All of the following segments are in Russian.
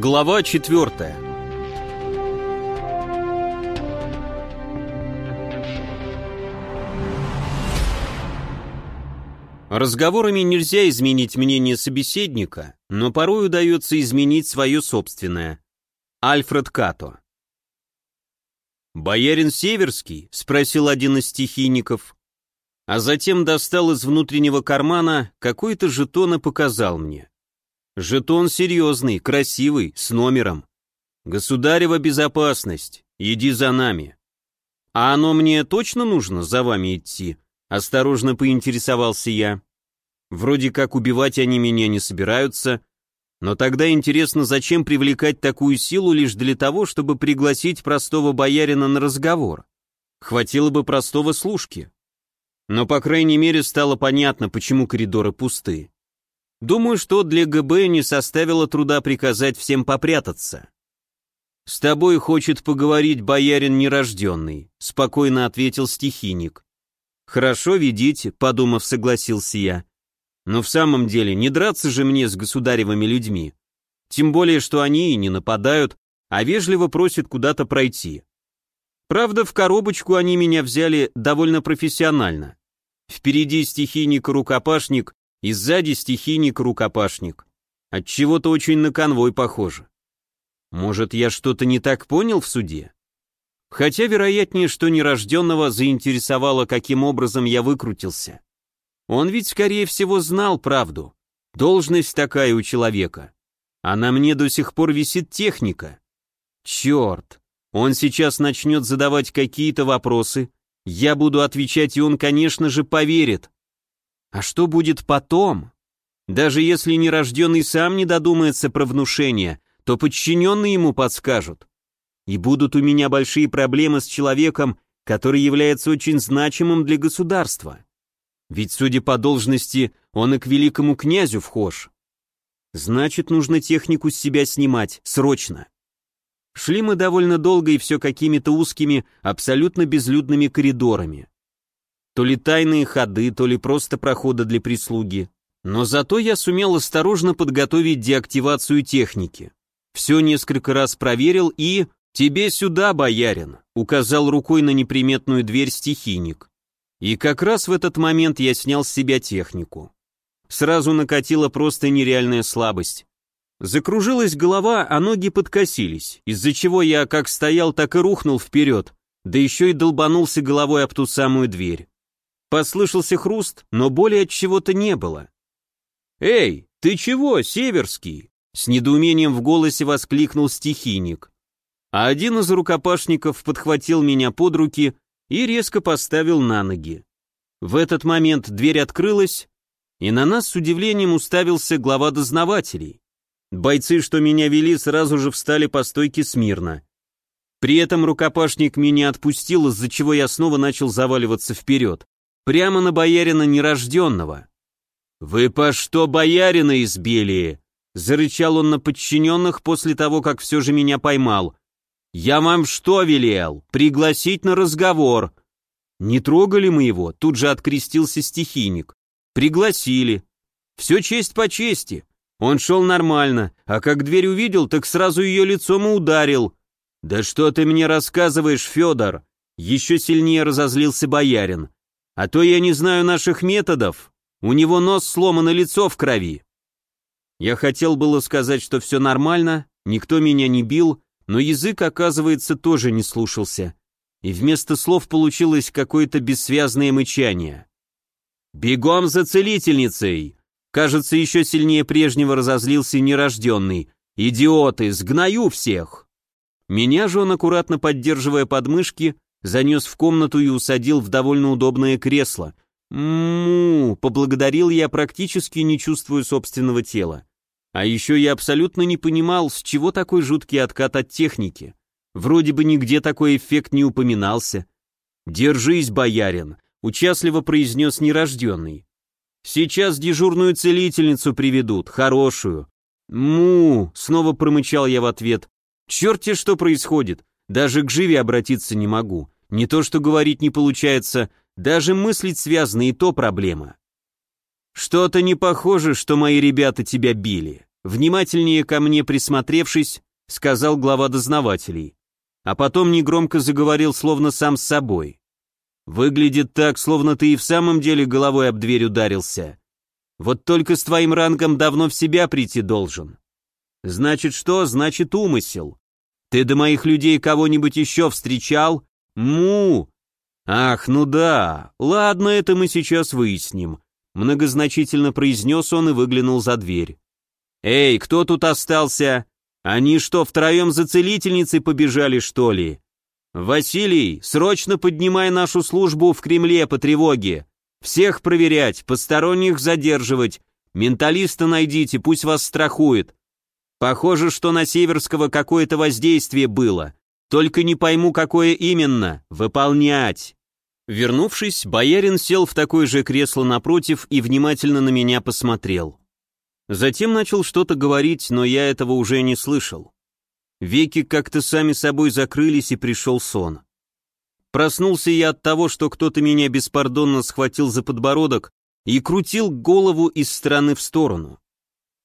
Глава четвертая. Разговорами нельзя изменить мнение собеседника, но порой удается изменить свое собственное. Альфред Като. «Боярин Северский?» — спросил один из стихийников, а затем достал из внутреннего кармана какой-то жетон и показал мне. Жетон серьезный, красивый, с номером. Государева безопасность, иди за нами. А оно мне точно нужно за вами идти? Осторожно поинтересовался я. Вроде как убивать они меня не собираются, но тогда интересно, зачем привлекать такую силу лишь для того, чтобы пригласить простого боярина на разговор? Хватило бы простого служки. Но, по крайней мере, стало понятно, почему коридоры пусты. Думаю, что для ГБ не составило труда приказать всем попрятаться. «С тобой хочет поговорить боярин нерожденный», — спокойно ответил стихийник. «Хорошо, ведите», — подумав, согласился я. «Но в самом деле, не драться же мне с государевыми людьми. Тем более, что они и не нападают, а вежливо просят куда-то пройти. Правда, в коробочку они меня взяли довольно профессионально. Впереди стихийник-рукопашник и сзади стихийник-рукопашник. Отчего-то очень на конвой похоже. Может, я что-то не так понял в суде? Хотя вероятнее, что нерожденного заинтересовало, каким образом я выкрутился. Он ведь, скорее всего, знал правду. Должность такая у человека. А на мне до сих пор висит техника. Черт, он сейчас начнет задавать какие-то вопросы, я буду отвечать, и он, конечно же, поверит. А что будет потом? Даже если нерожденный сам не додумается про внушение, то подчиненные ему подскажут. И будут у меня большие проблемы с человеком, который является очень значимым для государства. Ведь, судя по должности, он и к великому князю вхож. Значит, нужно технику с себя снимать, срочно. Шли мы довольно долго и все какими-то узкими, абсолютно безлюдными коридорами. То ли тайные ходы, то ли просто проходы для прислуги. Но зато я сумел осторожно подготовить деактивацию техники. Все несколько раз проверил и... «Тебе сюда, боярин», — указал рукой на неприметную дверь стихийник. И как раз в этот момент я снял с себя технику. Сразу накатила просто нереальная слабость. Закружилась голова, а ноги подкосились, из-за чего я как стоял, так и рухнул вперед, да еще и долбанулся головой об ту самую дверь. Послышался хруст, но боли от чего-то не было. «Эй, ты чего, Северский?» С недоумением в голосе воскликнул стихийник. А один из рукопашников подхватил меня под руки и резко поставил на ноги. В этот момент дверь открылась, и на нас с удивлением уставился глава дознавателей. Бойцы, что меня вели, сразу же встали по стойке смирно. При этом рукопашник меня отпустил, из-за чего я снова начал заваливаться вперед. Прямо на боярина нерожденного. «Вы по что боярина избили?» Зарычал он на подчиненных после того, как все же меня поймал. «Я вам что велел? Пригласить на разговор?» «Не трогали мы его», тут же открестился стихийник. «Пригласили. Все честь по чести. Он шел нормально, а как дверь увидел, так сразу ее лицом и ударил. «Да что ты мне рассказываешь, Федор?» Еще сильнее разозлился боярин. «А то я не знаю наших методов. У него нос сломан и лицо в крови». Я хотел было сказать, что все нормально, никто меня не бил, но язык, оказывается, тоже не слушался. И вместо слов получилось какое-то бессвязное мычание. «Бегом за целительницей!» Кажется, еще сильнее прежнего разозлился нерожденный. «Идиоты, сгною всех!» Меня же он, аккуратно поддерживая подмышки, занес в комнату и усадил в довольно удобное кресло. «Му!» — поблагодарил я, практически не чувствуя собственного тела. А еще я абсолютно не понимал, с чего такой жуткий откат от техники. Вроде бы нигде такой эффект не упоминался. «Держись, боярин», — участливо произнес нерожденный. «Сейчас дежурную целительницу приведут, хорошую». «Му!» — снова промычал я в ответ. «Черт-те что происходит, даже к живе обратиться не могу. Не то что говорить не получается, даже мыслить связано и то проблема». «Что-то не похоже, что мои ребята тебя били», внимательнее ко мне присмотревшись, сказал глава дознавателей. А потом негромко заговорил, словно сам с собой. Выглядит так, словно ты и в самом деле головой об дверь ударился. Вот только с твоим рангом давно в себя прийти должен. Значит что? Значит умысел. Ты до моих людей кого-нибудь еще встречал? Му! Ах, ну да. Ладно, это мы сейчас выясним. Многозначительно произнес он и выглянул за дверь. Эй, кто тут остался? Они что, втроем за целительницей побежали, что ли? Василий, срочно поднимай нашу службу в Кремле по тревоге. Всех проверять, посторонних задерживать. Менталиста найдите, пусть вас страхует. Похоже, что на Северского какое-то воздействие было. Только не пойму, какое именно. Выполнять. Вернувшись, боярин сел в такое же кресло напротив и внимательно на меня посмотрел. Затем начал что-то говорить, но я этого уже не слышал. Веки как-то сами собой закрылись и пришел сон. Проснулся я от того, что кто-то меня беспардонно схватил за подбородок и крутил голову из стороны в сторону.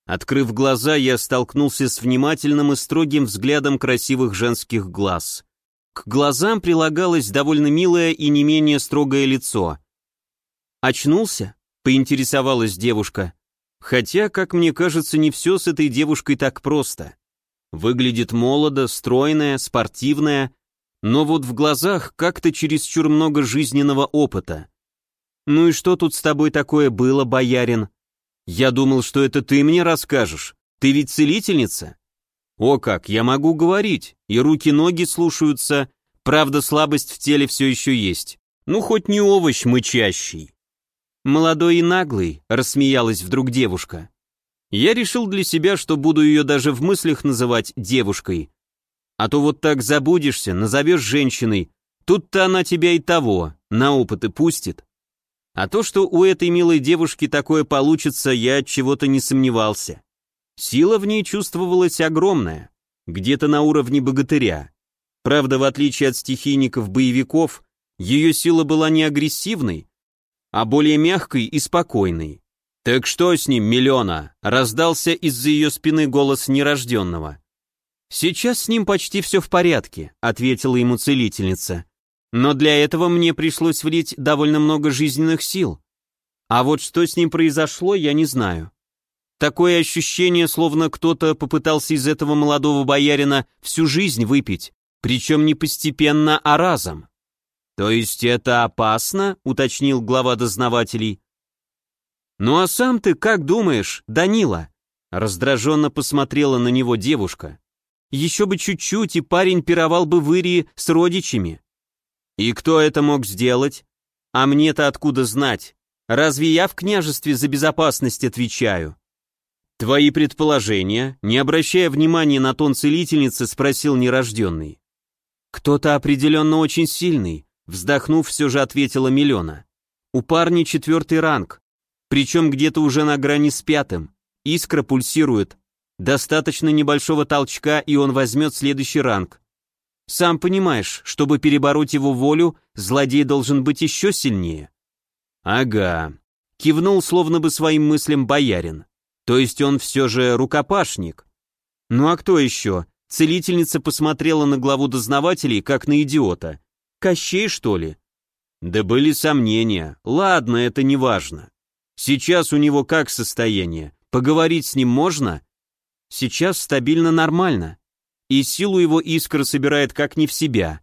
Открыв глаза, я столкнулся с внимательным и строгим взглядом красивых женских глаз. К глазам прилагалось довольно милое и не менее строгое лицо. «Очнулся?» — поинтересовалась девушка. Хотя, как мне кажется, не все с этой девушкой так просто. Выглядит молодо, стройная, спортивная, но вот в глазах как-то чересчур много жизненного опыта. «Ну и что тут с тобой такое было, боярин?» «Я думал, что это ты мне расскажешь. Ты ведь целительница?» «О как, я могу говорить, и руки-ноги слушаются, правда слабость в теле все еще есть. Ну, хоть не овощ мычащий». «Молодой и наглый», — рассмеялась вдруг девушка. Я решил для себя, что буду ее даже в мыслях называть девушкой. А то вот так забудешься, назовешь женщиной, тут-то она тебя и того, на опыты пустит. А то, что у этой милой девушки такое получится, я от чего-то не сомневался. Сила в ней чувствовалась огромная, где-то на уровне богатыря. Правда, в отличие от стихийников-боевиков, ее сила была не агрессивной, а более мягкой и спокойной. «Так что с ним, Миллиона?» — раздался из-за ее спины голос нерожденного. «Сейчас с ним почти все в порядке», — ответила ему целительница. «Но для этого мне пришлось влить довольно много жизненных сил. А вот что с ним произошло, я не знаю. Такое ощущение, словно кто-то попытался из этого молодого боярина всю жизнь выпить, причем не постепенно, а разом. «То есть это опасно?» — уточнил глава дознавателей. «Ну а сам ты как думаешь, Данила?» Раздраженно посмотрела на него девушка. «Еще бы чуть-чуть, и парень пировал бы в Ирии с родичами». «И кто это мог сделать?» «А мне-то откуда знать? Разве я в княжестве за безопасность отвечаю?» «Твои предположения?» Не обращая внимания на тон целительницы, спросил нерожденный. «Кто-то определенно очень сильный, Вздохнув, все же ответила Милена. У парня четвертый ранг, причем где-то уже на грани с пятым. Искра пульсирует. Достаточно небольшого толчка, и он возьмет следующий ранг. Сам понимаешь, чтобы перебороть его волю, злодей должен быть еще сильнее. Ага. Кивнул словно бы своим мыслям боярин. То есть он все же рукопашник. Ну а кто еще? Целительница посмотрела на главу дознавателей, как на идиота. Кощей, что ли? Да были сомнения. Ладно, это не важно. Сейчас у него как состояние? Поговорить с ним можно? Сейчас стабильно нормально. И силу его искра собирает как не в себя.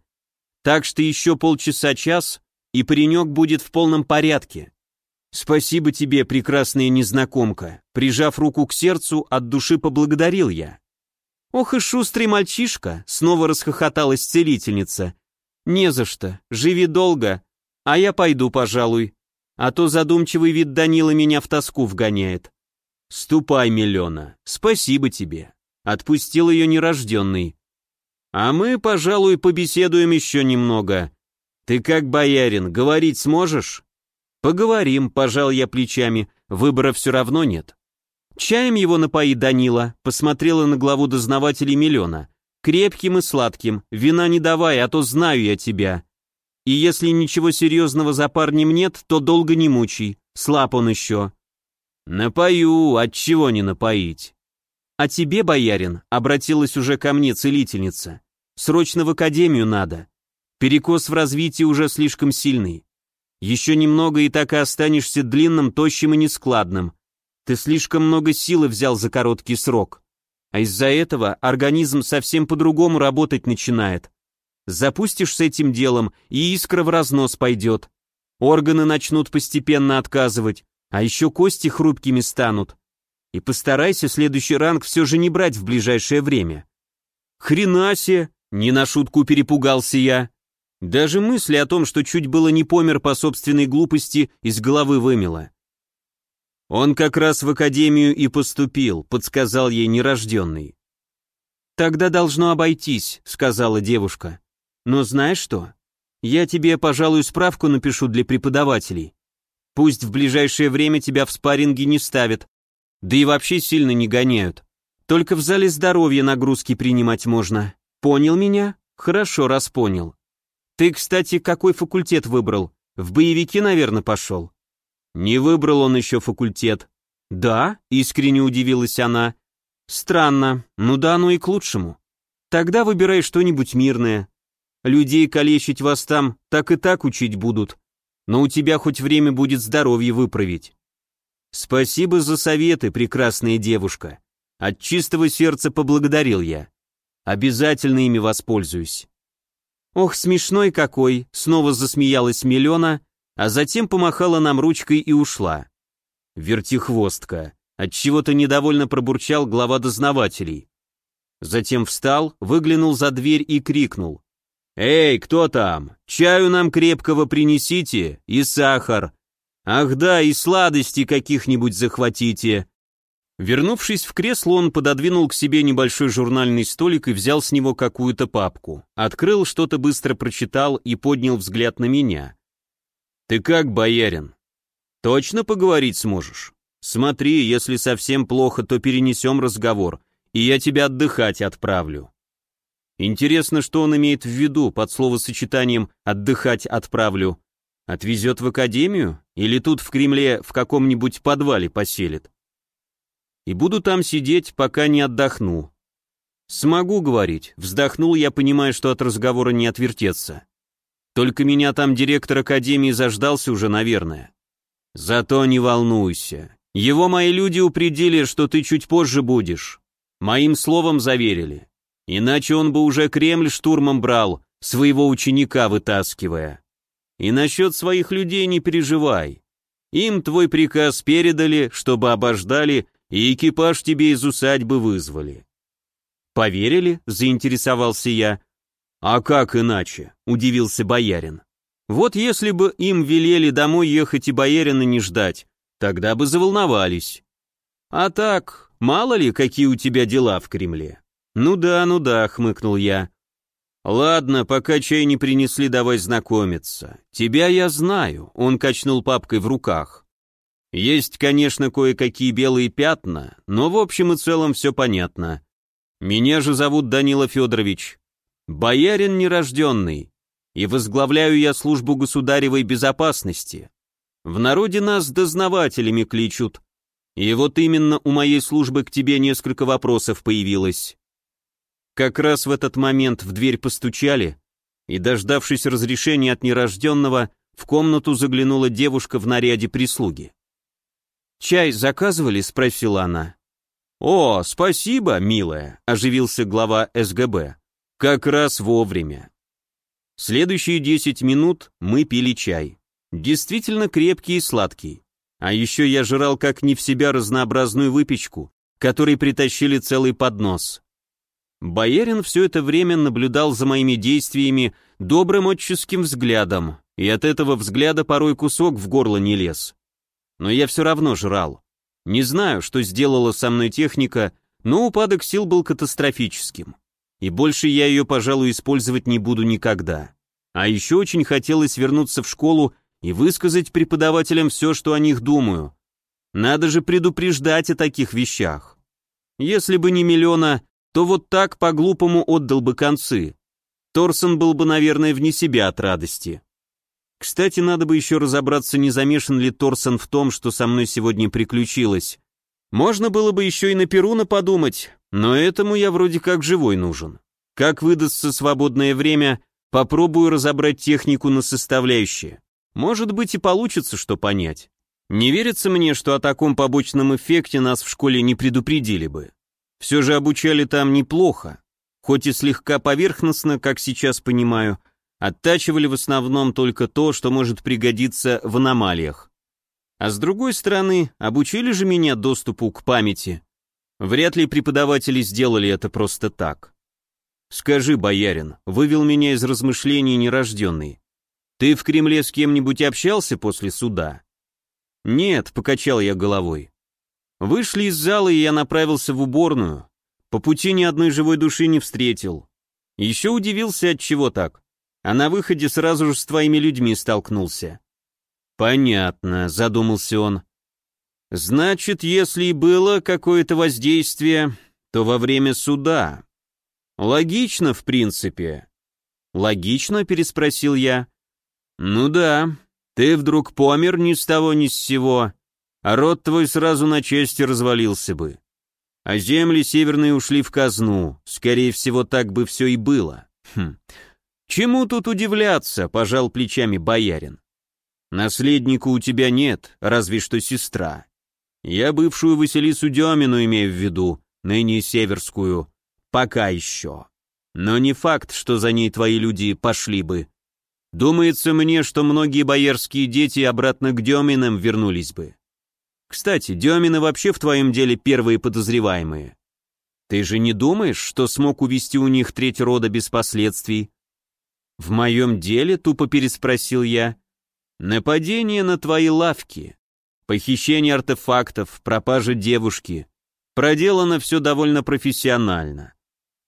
Так что еще полчаса-час, и паренек будет в полном порядке. Спасибо тебе, прекрасная незнакомка. Прижав руку к сердцу, от души поблагодарил я. Ох и шустрый мальчишка, снова расхохоталась целительница. «Не за что. Живи долго. А я пойду, пожалуй. А то задумчивый вид Данила меня в тоску вгоняет». «Ступай, Миллиона. Спасибо тебе». Отпустил ее нерожденный. «А мы, пожалуй, побеседуем еще немного. Ты как боярин, говорить сможешь?» «Поговорим», — пожал я плечами, выбора все равно нет. «Чаем его напои, Данила», — посмотрела на главу дознавателей Миллиона. Крепким и сладким, вина не давай, а то знаю я тебя. И если ничего серьезного за парнем нет, то долго не мучай, слаб он еще. Напою, от чего не напоить. «А тебе, боярин», — обратилась уже ко мне целительница, — «срочно в академию надо. Перекос в развитии уже слишком сильный. Еще немного и так и останешься длинным, тощим и нескладным. Ты слишком много силы взял за короткий срок. А из-за этого организм совсем по-другому работать начинает. Запустишь с этим делом, и искра в разнос пойдет. Органы начнут постепенно отказывать, а еще кости хрупкими станут. И постарайся следующий ранг все же не брать в ближайшее время. Хренасе, не на шутку перепугался я. Даже мысли о том, что чуть было не помер по собственной глупости, из головы вымело. Он как раз в академию и поступил, подсказал ей нерожденный. Тогда должно обойтись, сказала девушка. Но знаешь что? Я тебе, пожалуй, справку напишу для преподавателей. Пусть в ближайшее время тебя в спарринге не ставят, да и вообще сильно не гоняют. Только в зале здоровья нагрузки принимать можно. Понял меня? Хорошо, раз понял. Ты, кстати, какой факультет выбрал? В боевики, наверное, пошел. Не выбрал он еще факультет. Да, искренне удивилась она. Странно, ну да, ну и к лучшему. Тогда выбирай что-нибудь мирное. Людей калечить вас там так и так учить будут, но у тебя хоть время будет здоровье выправить. Спасибо за советы, прекрасная девушка. От чистого сердца поблагодарил я. Обязательно ими воспользуюсь. Ох, смешной какой, снова засмеялась Милена, а затем помахала нам ручкой и ушла. Вертихвостка. Отчего-то недовольно пробурчал глава дознавателей. Затем встал, выглянул за дверь и крикнул. «Эй, кто там? Чаю нам крепкого принесите и сахар. Ах да, и сладости каких-нибудь захватите». Вернувшись в кресло, он пододвинул к себе небольшой журнальный столик и взял с него какую-то папку. Открыл, что-то быстро прочитал и поднял взгляд на меня. «Ты как, боярин? Точно поговорить сможешь? Смотри, если совсем плохо, то перенесем разговор, и я тебя отдыхать отправлю». Интересно, что он имеет в виду под словосочетанием «отдыхать отправлю». Отвезет в академию? Или тут в Кремле в каком-нибудь подвале поселит? И буду там сидеть, пока не отдохну. Смогу говорить, вздохнул я, понимая, что от разговора не отвертеться. Только меня там директор академии заждался уже, наверное. Зато не волнуйся. Его мои люди упредили, что ты чуть позже будешь. Моим словом заверили. Иначе он бы уже Кремль штурмом брал, своего ученика вытаскивая. И насчет своих людей не переживай. Им твой приказ передали, чтобы обождали, и экипаж тебе из усадьбы вызвали. Поверили? Заинтересовался я. «А как иначе?» — удивился боярин. «Вот если бы им велели домой ехать и боярина не ждать, тогда бы заволновались. А так, мало ли, какие у тебя дела в Кремле». «Ну да, ну да», — хмыкнул я. «Ладно, пока чай не принесли, давай знакомиться. Тебя я знаю», — он качнул папкой в руках. «Есть, конечно, кое-какие белые пятна, но в общем и целом все понятно. Меня же зовут Данила Федорович, боярин нерожденный, и возглавляю я службу государевой безопасности. В народе нас дознавателями кличут. И вот именно у моей службы к тебе несколько вопросов появилось. Как раз в этот момент в дверь постучали, и, дождавшись разрешения от нерожденного, в комнату заглянула девушка в наряде прислуги. «Чай заказывали?» — спросила она. «О, спасибо, милая», — оживился глава СГБ. Как раз вовремя. Следующие 10 минут мы пили чай. Действительно крепкий и сладкий. А еще я жрал как не в себя разнообразную выпечку, которой притащили целый поднос. Боярин все это время наблюдал за моими действиями добрым отческим взглядом, и от этого взгляда порой кусок в горло не лез. Но я все равно жрал. Не знаю, что сделала со мной техника, но упадок сил был катастрофическим и больше я ее, пожалуй, использовать не буду никогда. А еще очень хотелось вернуться в школу и высказать преподавателям все, что о них думаю. Надо же предупреждать о таких вещах. Если бы не миллиона, то вот так по-глупому отдал бы концы. Торсон был бы, наверное, вне себя от радости. Кстати, надо бы еще разобраться, не замешан ли Торсон в том, что со мной сегодня приключилось. Можно было бы еще и на Перуна подумать, но этому я вроде как живой нужен. Как выдастся свободное время, попробую разобрать технику на составляющие. Может быть и получится что понять. Не верится мне, что о таком побочном эффекте нас в школе не предупредили бы. Все же обучали там неплохо, хоть и слегка поверхностно, как сейчас понимаю, оттачивали в основном только то, что может пригодиться в аномалиях. А с другой стороны, обучили же меня доступу к памяти. Вряд ли преподаватели сделали это просто так. Скажи, боярин, вывел меня из размышлений нерожденный. Ты в Кремле с кем-нибудь общался после суда? Нет, покачал я головой. Вышли из зала, и я направился в уборную. По пути ни одной живой души не встретил. Еще удивился, от чего так. А на выходе сразу же с твоими людьми столкнулся. Понятно, задумался он. Значит, если и было какое-то воздействие, то во время суда. Логично, в принципе. Логично, переспросил я. Ну да, ты вдруг помер ни с того ни с сего, а род твой сразу на части развалился бы. А земли северные ушли в казну, скорее всего, так бы все и было. Хм. Чему тут удивляться, пожал плечами боярин. Наследника у тебя нет, разве что сестра. Я бывшую Василису Демину имею в виду, ныне Северскую, Пока еще. Но не факт, что за ней твои люди пошли бы. Думается мне, что многие боярские дети обратно к Деминам вернулись бы. Кстати, Демины вообще в твоем деле первые подозреваемые. Ты же не думаешь, что смог увести у них треть рода без последствий? В моем деле, тупо переспросил я. Нападение на твои лавки, похищение артефактов, пропажа девушки. Проделано все довольно профессионально.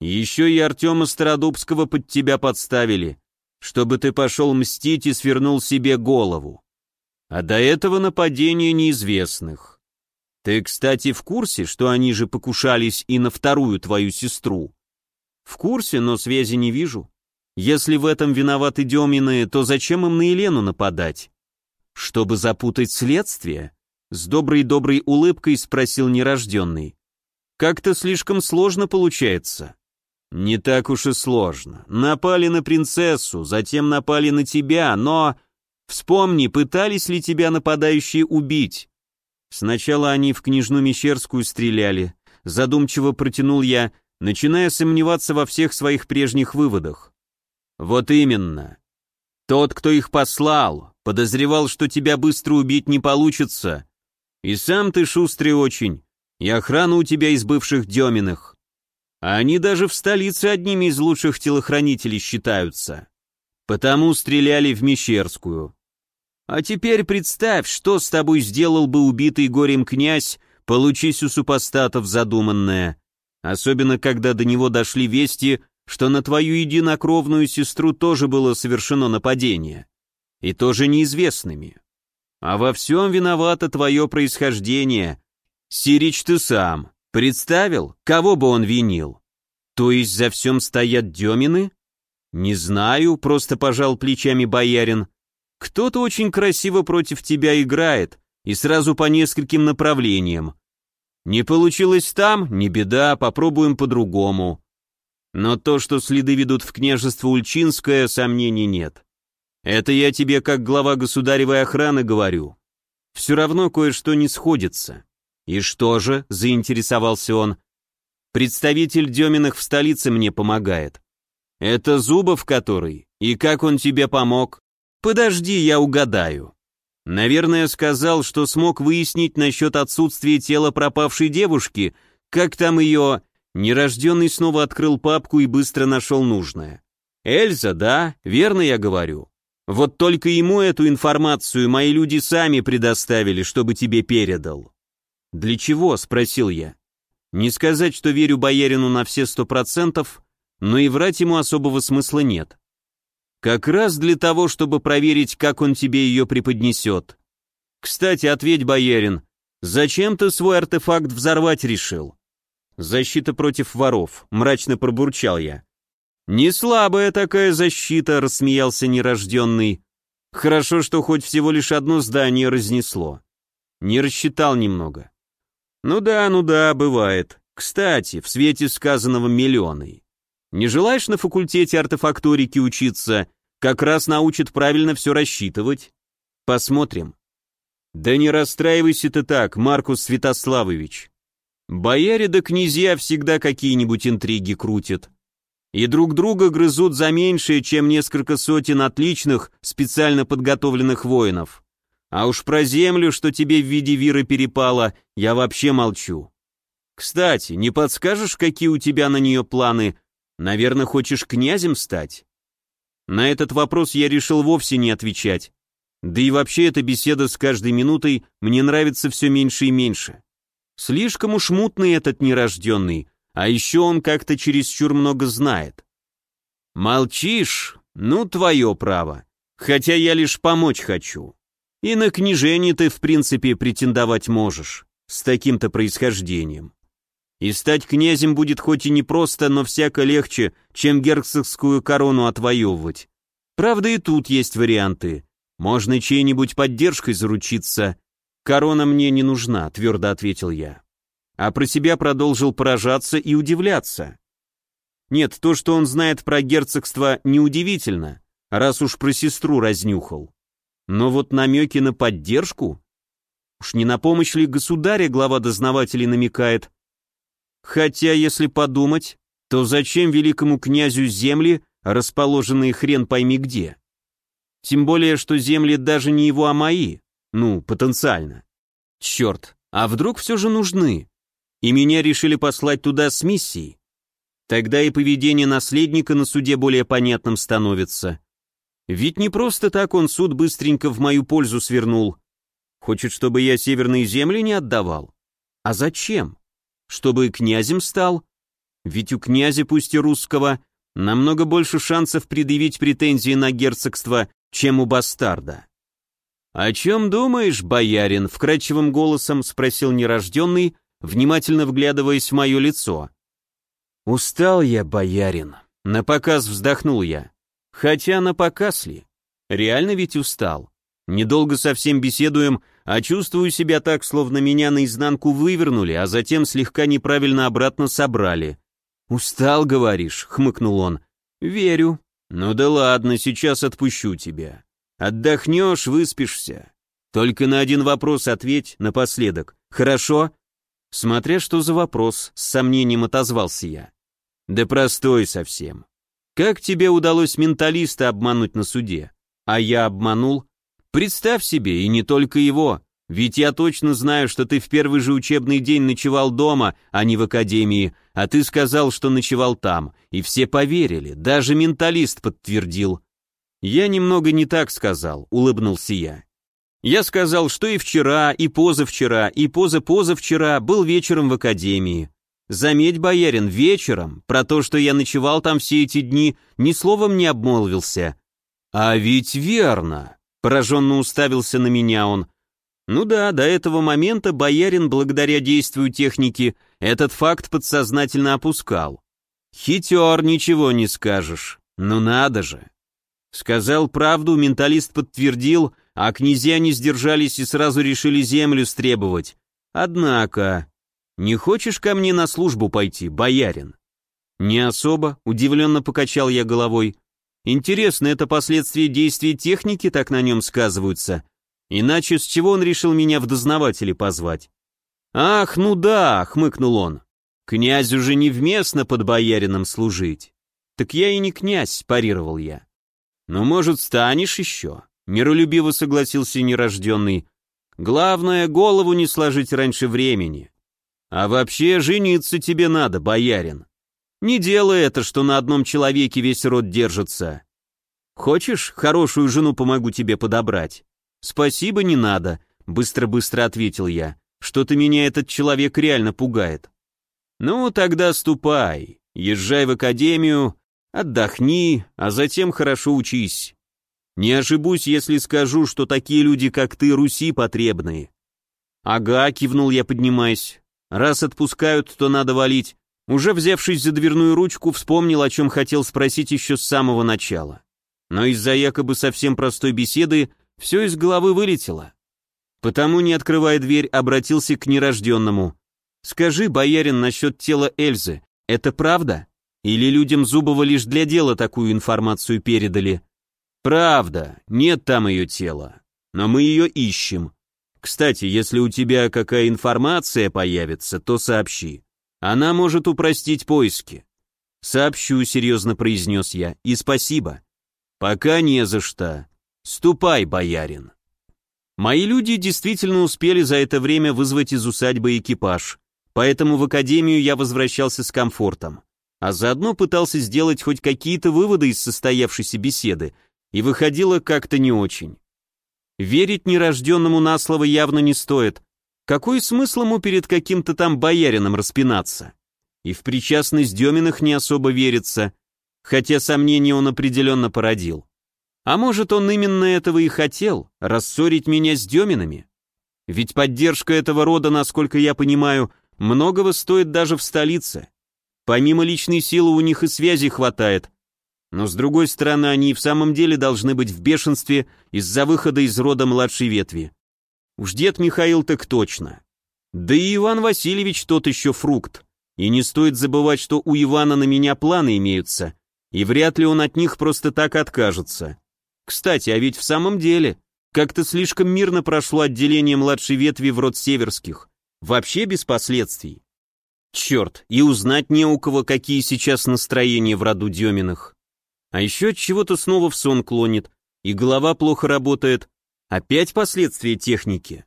Еще и Артема Стародубского под тебя подставили, чтобы ты пошел мстить и свернул себе голову. А до этого нападения неизвестных. Ты, кстати, в курсе, что они же покушались и на вторую твою сестру? В курсе, но связи не вижу. Если в этом виноваты Демины, то зачем им на Елену нападать? Чтобы запутать следствие? С доброй-доброй улыбкой спросил нерожденный. Как-то слишком сложно получается. «Не так уж и сложно. Напали на принцессу, затем напали на тебя, но... Вспомни, пытались ли тебя нападающие убить? Сначала они в княжну Мещерскую стреляли. Задумчиво протянул я, начиная сомневаться во всех своих прежних выводах. Вот именно. Тот, кто их послал, подозревал, что тебя быстро убить не получится. И сам ты шустрый очень, и охрана у тебя из бывших Деминых. А они даже в столице одними из лучших телохранителей считаются. Потому стреляли в Мещерскую. А теперь представь, что с тобой сделал бы убитый горем князь, получись у супостатов задуманное. Особенно, когда до него дошли вести, что на твою единокровную сестру тоже было совершено нападение. И тоже неизвестными. А во всем виновато твое происхождение. Сирич ты сам. Представил, кого бы он винил? То есть за всем стоят Демины? Не знаю, просто пожал плечами боярин. Кто-то очень красиво против тебя играет, и сразу по нескольким направлениям. Не получилось там, не беда, попробуем по-другому. Но то, что следы ведут в княжество Ульчинское, сомнений нет. Это я тебе как глава государевой охраны говорю. Все равно кое-что не сходится. «И что же?» — заинтересовался он. «Представитель Деминых в столице мне помогает». «Это Зубов который? И как он тебе помог?» «Подожди, я угадаю». Наверное, сказал, что смог выяснить насчет отсутствия тела пропавшей девушки, как там ее... Нерожденный снова открыл папку и быстро нашел нужное. «Эльза, да? Верно я говорю?» Вот только ему эту информацию мои люди сами предоставили, чтобы тебе передал. «Для чего?» — спросил я. Не сказать, что верю боярину на все сто процентов, но и врать ему особого смысла нет. Как раз для того, чтобы проверить, как он тебе ее преподнесет. Кстати, ответь, боярин, зачем ты свой артефакт взорвать решил? Защита против воров, мрачно пробурчал я. Не слабая такая защита, рассмеялся нерожденный. Хорошо, что хоть всего лишь одно здание разнесло. Не рассчитал немного. Ну да, ну да, бывает. Кстати, в свете сказанного миллионы. Не желаешь на факультете артефакторики учиться? Как раз научат правильно все рассчитывать. Посмотрим. Да не расстраивайся ты так, Маркус Святославович. Бояре да князья всегда какие-нибудь интриги крутят. И друг друга грызут за меньшее, чем несколько сотен отличных, специально подготовленных воинов. А уж про землю, что тебе в виде виры перепало, я вообще молчу. Кстати, не подскажешь, какие у тебя на нее планы? Наверное, хочешь князем стать? На этот вопрос я решил вовсе не отвечать. Да и вообще эта беседа с каждой минутой мне нравится все меньше и меньше. Слишком уж мутный этот нерожденный, а еще он как-то чересчур много знает. Молчишь? Ну, твое право. Хотя я лишь помочь хочу. И на княжение ты, в принципе, претендовать можешь, с таким-то происхождением. И стать князем будет хоть и непросто, но всяко легче, чем герцогскую корону отвоевывать. Правда, и тут есть варианты. Можно чьей-нибудь поддержкой заручиться. Корона мне не нужна, твердо ответил я. А про себя продолжил поражаться и удивляться. Нет, то, что он знает про герцогство, неудивительно, раз уж про сестру разнюхал. Но вот намеки на поддержку? Уж не на помощь ли государя глава дознавателей намекает? Хотя, если подумать, то зачем великому князю земли, расположенные хрен пойми где? Тем более, что земли даже не его, а мои. Ну, потенциально. Черт, а вдруг все же нужны? И меня решили послать туда с миссией? Тогда и поведение наследника на суде более понятным становится. Ведь не просто так он суд быстренько в мою пользу свернул. Хочет, чтобы я северные земли не отдавал? А зачем? Чтобы князем стал? Ведь у князя, пусть и русского, намного больше шансов предъявить претензии на герцогство, чем у бастарда. «О чем думаешь, боярин?» — вкрадчивым голосом спросил нерожденный, внимательно вглядываясь в мое лицо. «Устал я, боярин», — на показ вздохнул я. Хотя на показ ли? Реально ведь устал. Недолго совсем беседуем, а чувствую себя так, словно меня наизнанку вывернули, а затем слегка неправильно обратно собрали. «Устал, говоришь?» — хмыкнул он. «Верю. Ну да ладно, сейчас отпущу тебя. Отдохнешь, выспишься. Только на один вопрос ответь напоследок. Хорошо?» Смотря что за вопрос, с сомнением отозвался я. «Да простой совсем. Как тебе удалось менталиста обмануть на суде? А я обманул? Представь себе, и не только его. Ведь я точно знаю, что ты в первый же учебный день ночевал дома, а не в академии, а ты сказал, что ночевал там, и все поверили, даже менталист подтвердил. Я немного не так сказал, улыбнулся я. Я сказал, что и вчера, и позавчера, и позапозавчера был вечером в академии. Заметь, боярин, вечером, про то, что я ночевал там все эти дни, ни словом не обмолвился. А ведь верно, пораженно уставился на меня он. Ну да, до этого момента боярин, благодаря действию техники, этот факт подсознательно опускал. Хитер, ничего не скажешь. Ну надо же. Сказал правду, менталист подтвердил, а князья не сдержались и сразу решили землю стребовать. Однако, «Не хочешь ко мне на службу пойти, боярин?» «Не особо», — удивленно покачал я головой. «Интересно, это последствия действий техники так на нем сказываются? Иначе с чего он решил меня в дознаватели позвать?» «Ах, ну да», — хмыкнул он. «Князю же невместно под боярином служить». «Так я и не князь», — парировал я. «Ну, может, станешь еще?» — миролюбиво согласился нерожденный. «Главное, голову не сложить раньше времени. А вообще жениться тебе надо, боярин. Не делай это, что на одном человеке весь род держится. Хочешь, хорошую жену помогу тебе подобрать? Спасибо, не надо, быстро-быстро ответил я. Что-то меня этот человек реально пугает. Ну, тогда ступай, езжай в академию, отдохни, а затем хорошо учись. Не ошибусь, если скажу, что такие люди, как ты, Руси потребны. Ага, кивнул я, поднимаясь. Раз отпускают, то надо валить. Уже взявшись за дверную ручку, вспомнил, о чем хотел спросить еще с самого начала. Но из-за якобы совсем простой беседы все из головы вылетело. Потому, не открывая дверь, обратился к нерожденному. Скажи, боярин, насчет тела Эльзы, это правда? Или людям Зубова лишь для дела такую информацию передали? Правда, нет там ее тела, но мы ее ищем. Кстати, если у тебя какая информация появится, то сообщи. Она может упростить поиски. Сообщу, серьезно произнес я, и спасибо. Пока не за что. Ступай, боярин. Мои люди действительно успели за это время вызвать из усадьбы экипаж, поэтому в академию я возвращался с комфортом, а заодно пытался сделать хоть какие-то выводы из состоявшейся беседы, и выходило как-то не очень. Верить нерожденному на слово явно не стоит. Какой смысл ему перед каким-то там боярином распинаться? И в причастность Деминых не особо верится, хотя сомнения он определенно породил. А может, он именно этого и хотел, рассорить меня с Деминами? Ведь поддержка этого рода, насколько я понимаю, многого стоит даже в столице. Помимо личной силы у них и связи хватает. Но с другой стороны, они и в самом деле должны быть в бешенстве из-за выхода из рода младшей ветви. Уж дед Михаил так точно. Да и Иван Васильевич тот еще фрукт. И не стоит забывать, что у Ивана на меня планы имеются, и вряд ли он от них просто так откажется. Кстати, а ведь в самом деле, как-то слишком мирно прошло отделение младшей ветви в род Северских. Вообще без последствий. Черт, и узнать не у кого, какие сейчас настроения в роду Деминых. А еще от чего-то снова в сон клонит, и голова плохо работает. Опять последствия техники.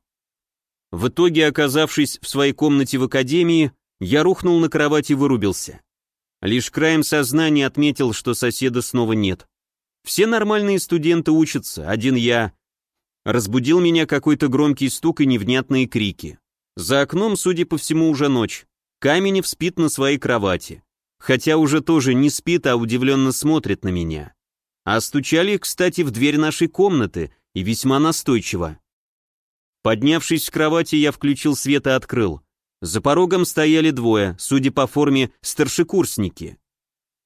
В итоге, оказавшись в своей комнате в академии, я рухнул на кровать и вырубился. Лишь краем сознания отметил, что соседа снова нет. Все нормальные студенты учатся, один я. Разбудил меня какой-то громкий стук и невнятные крики. За окном, судя по всему, уже ночь. Каменев спит на своей кровати. Хотя уже тоже не спит, а удивленно смотрит на меня. А стучали, кстати, в дверь нашей комнаты, и весьма настойчиво. Поднявшись с кровати, я включил свет и открыл. За порогом стояли двое, судя по форме, старшекурсники.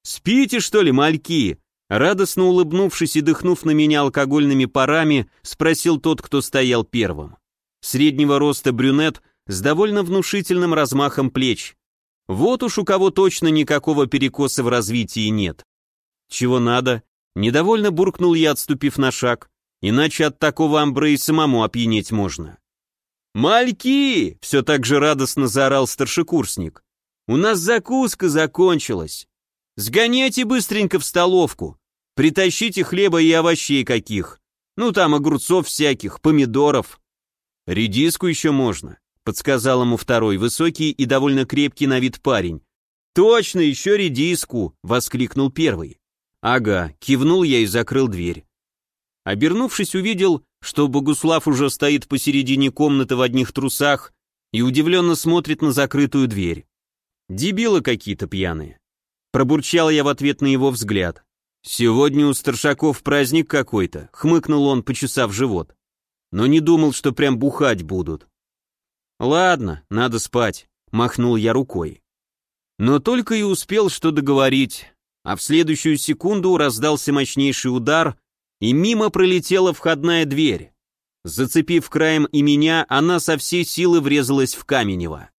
«Спите, что ли, мальки?» Радостно улыбнувшись и дыхнув на меня алкогольными парами, спросил тот, кто стоял первым. Среднего роста брюнет с довольно внушительным размахом плеч. Вот уж у кого точно никакого перекоса в развитии нет. Чего надо? Недовольно буркнул я, отступив на шаг. Иначе от такого амбре и самому опьянеть можно. «Мальки!» — все так же радостно заорал старшекурсник. «У нас закуска закончилась. Сгоняйте быстренько в столовку. Притащите хлеба и овощей каких. Ну там огурцов всяких, помидоров. Редиску еще можно, подсказал ему второй, высокий и довольно крепкий на вид парень. Точно, еще редиску, воскликнул первый. Ага, кивнул я и закрыл дверь. Обернувшись, увидел, что Богуслав уже стоит посередине комнаты в одних трусах и удивленно смотрит на закрытую дверь. Дебилы какие-то пьяные. Пробурчал я в ответ на его взгляд. «Сегодня у старшаков праздник какой-то», — хмыкнул он, почесав живот. «Но не думал, что прям бухать будут». «Ладно, надо спать», — махнул я рукой. Но только и успел что договорить, а в следующую секунду раздался мощнейший удар, и мимо пролетела входная дверь. Зацепив краем и меня, она со всей силы врезалась в Каменева.